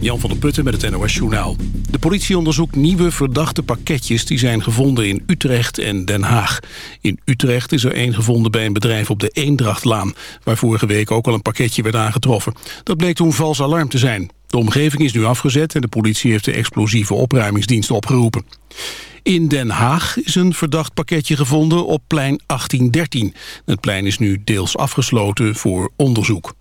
Jan van der Putten met het NOS Journaal. De politie onderzoekt nieuwe verdachte pakketjes die zijn gevonden in Utrecht en Den Haag. In Utrecht is er één gevonden bij een bedrijf op de Eendrachtlaan... waar vorige week ook al een pakketje werd aangetroffen. Dat bleek toen vals alarm te zijn. De omgeving is nu afgezet en de politie heeft de explosieve opruimingsdienst opgeroepen. In Den Haag is een verdacht pakketje gevonden op plein 1813. Het plein is nu deels afgesloten voor onderzoek.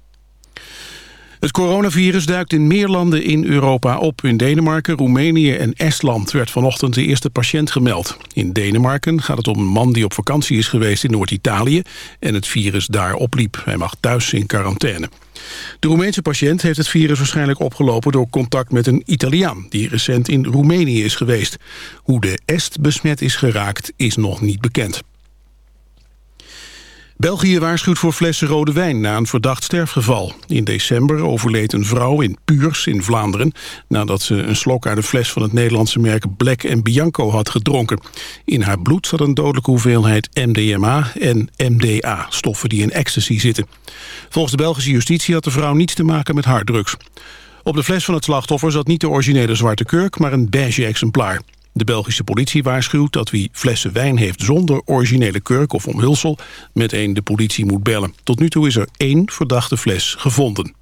Het coronavirus duikt in meer landen in Europa op. In Denemarken, Roemenië en Estland werd vanochtend de eerste patiënt gemeld. In Denemarken gaat het om een man die op vakantie is geweest in Noord-Italië... en het virus daar opliep. Hij mag thuis in quarantaine. De Roemeense patiënt heeft het virus waarschijnlijk opgelopen... door contact met een Italiaan die recent in Roemenië is geweest. Hoe de Est besmet is geraakt is nog niet bekend. België waarschuwt voor flessen rode wijn na een verdacht sterfgeval. In december overleed een vrouw in Puurs in Vlaanderen... nadat ze een slok uit een fles van het Nederlandse merk Black Bianco had gedronken. In haar bloed zat een dodelijke hoeveelheid MDMA en MDA, stoffen die in ecstasy zitten. Volgens de Belgische justitie had de vrouw niets te maken met harddrugs. Op de fles van het slachtoffer zat niet de originele zwarte kurk, maar een beige exemplaar. De Belgische politie waarschuwt dat wie flessen wijn heeft zonder originele kurk of omhulsel meteen de politie moet bellen. Tot nu toe is er één verdachte fles gevonden.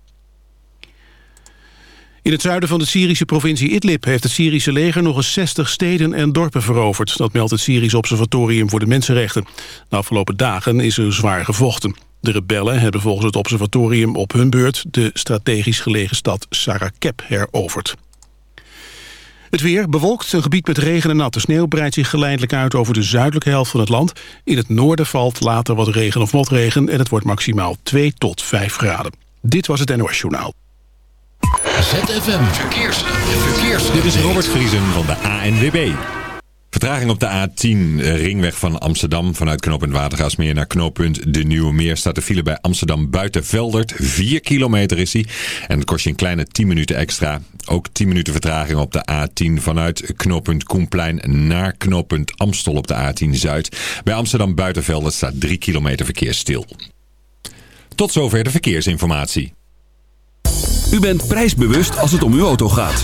In het zuiden van de Syrische provincie Idlib heeft het Syrische leger nog eens 60 steden en dorpen veroverd. Dat meldt het Syrisch Observatorium voor de Mensenrechten. De afgelopen dagen is er zwaar gevochten. De rebellen hebben volgens het observatorium op hun beurt de strategisch gelegen stad Sarakeb heroverd. Het weer bewolkt, een gebied met regen en natte sneeuw... breidt zich geleidelijk uit over de zuidelijke helft van het land. In het noorden valt later wat regen of motregen... en het wordt maximaal 2 tot 5 graden. Dit was het NOS Journaal. ZFM Verkeers. Verkeers. Dit is Robert Vriesen van de ANWB. Vertraging op de A10, eh, ringweg van Amsterdam. Vanuit knooppunt Watergasmeer naar knooppunt De Nieuwe Meer... staat de file bij Amsterdam buiten Veldert. 4 kilometer is die. En het kost je een kleine 10 minuten extra. Ook 10 minuten vertraging op de A10 vanuit knooppunt Koenplein... naar knooppunt Amstel op de A10 Zuid. Bij Amsterdam buiten Veldert staat 3 kilometer verkeer stil. Tot zover de verkeersinformatie. U bent prijsbewust als het om uw auto gaat.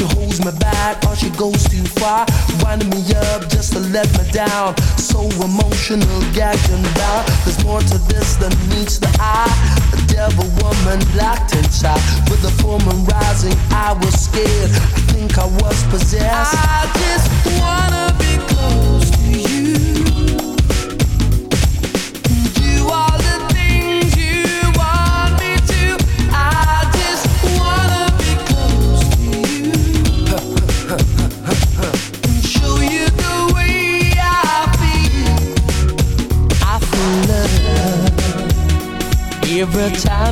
She holds me back or she goes too far. Winding me up just to let me down. So emotional, gagged and bound. There's more to this than meets the eye. A devil woman locked inside. With the full rising, I was scared. I think I was possessed. I just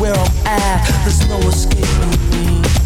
where I'm at. There's no escaping me.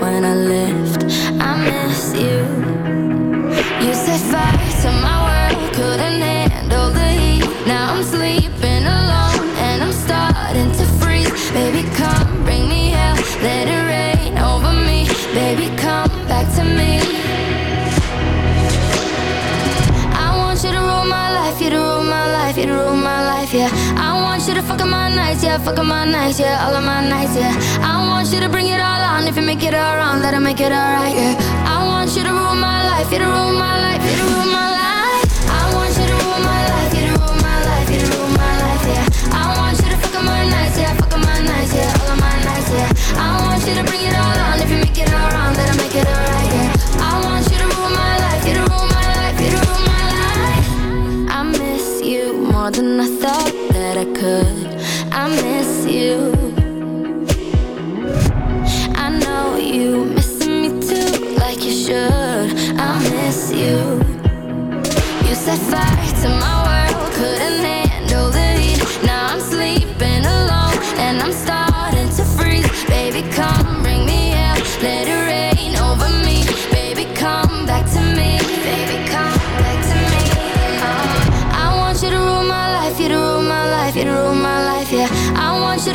When I left. I miss you. You set fire to my world, couldn't handle the heat. Now I'm sleeping fuck up my nights, yeah, all of my nights, yeah. I want you to bring it all on, if you make it all wrong, that'll make it alright, yeah. I want you to rule my life, you to rule my life, you to rule my life. I want you to rule my life, you to rule my life, you to rule my life, yeah. I want you to fuck my nights, yeah, my nights, yeah, all of my nights, yeah. I want you to bring it all on, if you make it all wrong, that'll make it alright, yeah. I want you to rule my life, you to rule my life, you to rule my life. I miss you more than I thought that I could. Set fire to my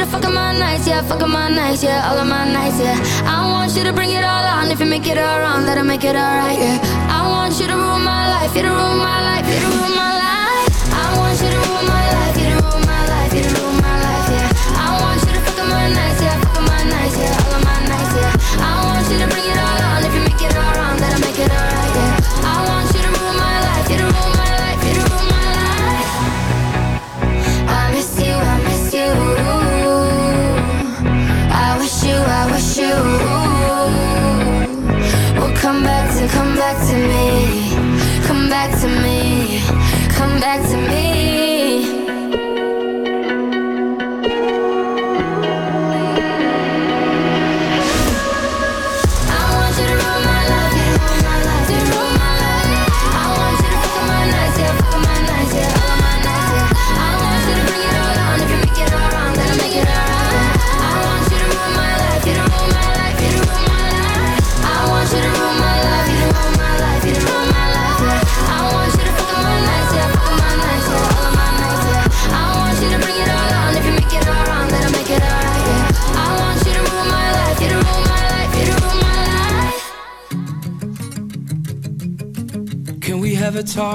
fuck my nights, yeah, fuck my nights, yeah, all of my nights, yeah. I want you to bring it all on, if you make it all wrong, that'll make it alright, yeah. I want you to rule my life, you to rule my life, you to rule my life. I want you to rule my life, you to rule my life, you to rule my life, yeah. I want you to fuck up my nights, yeah, fuck up my nights, yeah,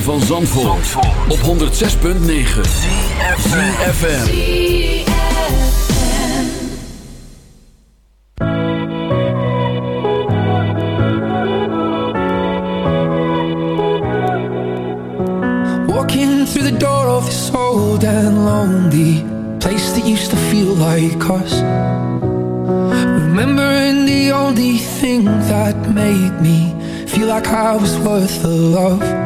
Van Zandvoort, op 106.9 CFFM Walking through the door of this old and lonely place that used to feel like us. Remembering the only thing that made me feel like I was worth the love.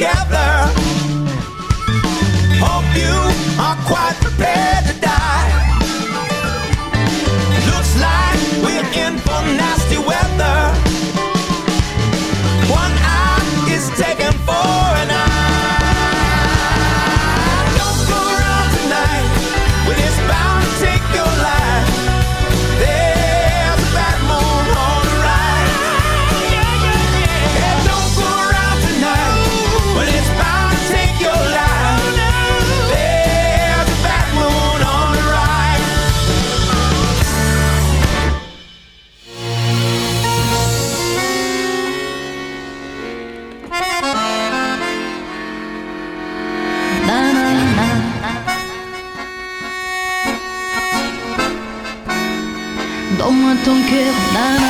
together. Hope you are quite prepared to die. Looks like we're in for nasty weather. Ton cœur, nanana.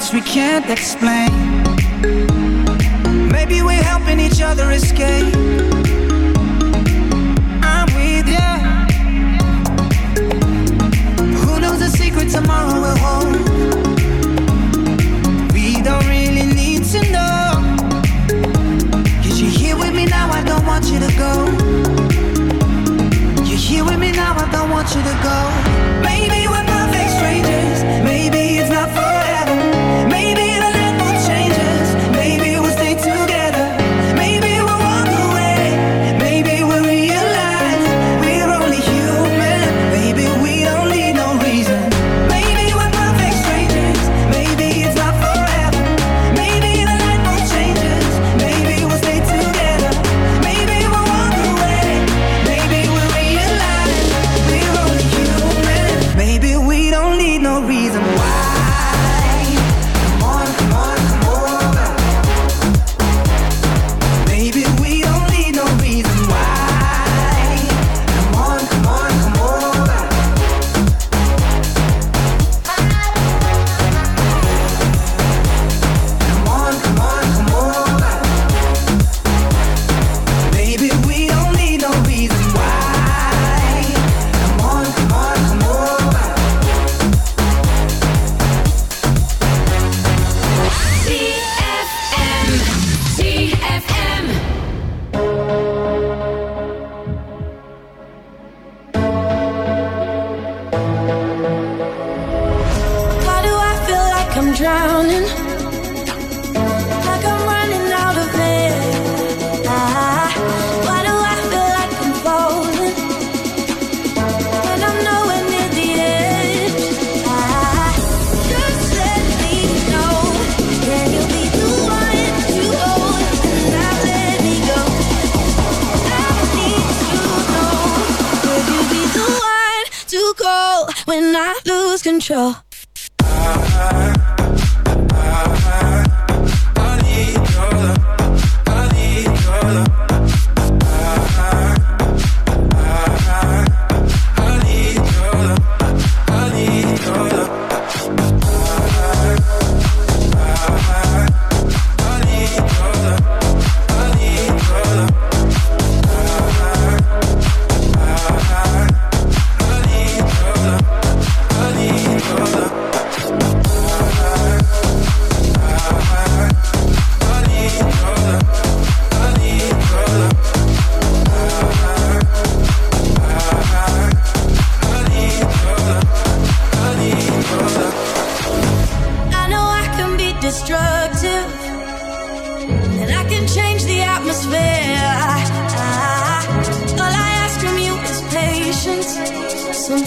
words we can't explain.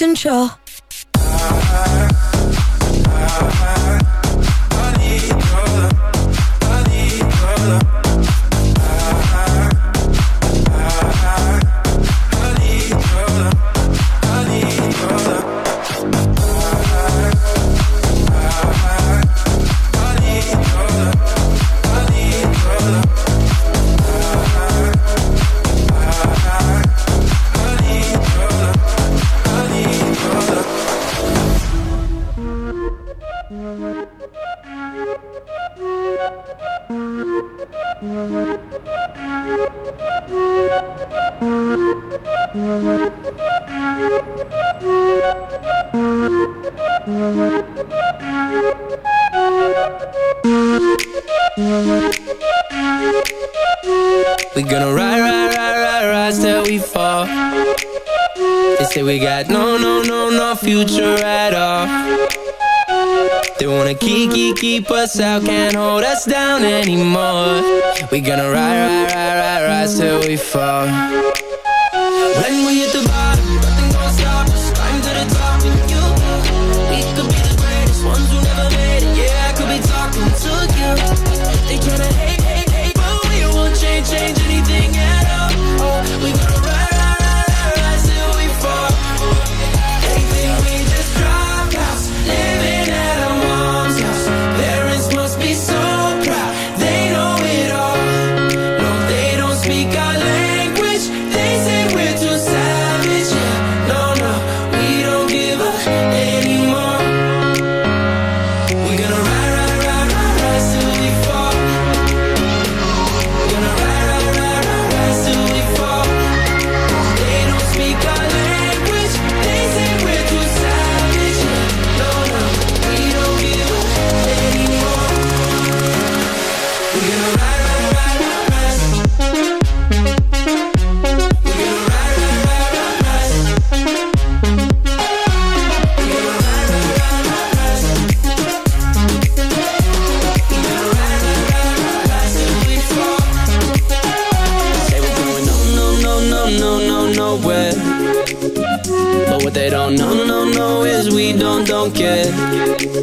control. anymore. We gonna ride, ride, ride, ride, ride till we fall. When we hit the bottom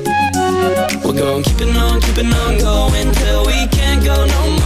We're going keeping on, keeping on going till we can't go no more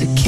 Mexican.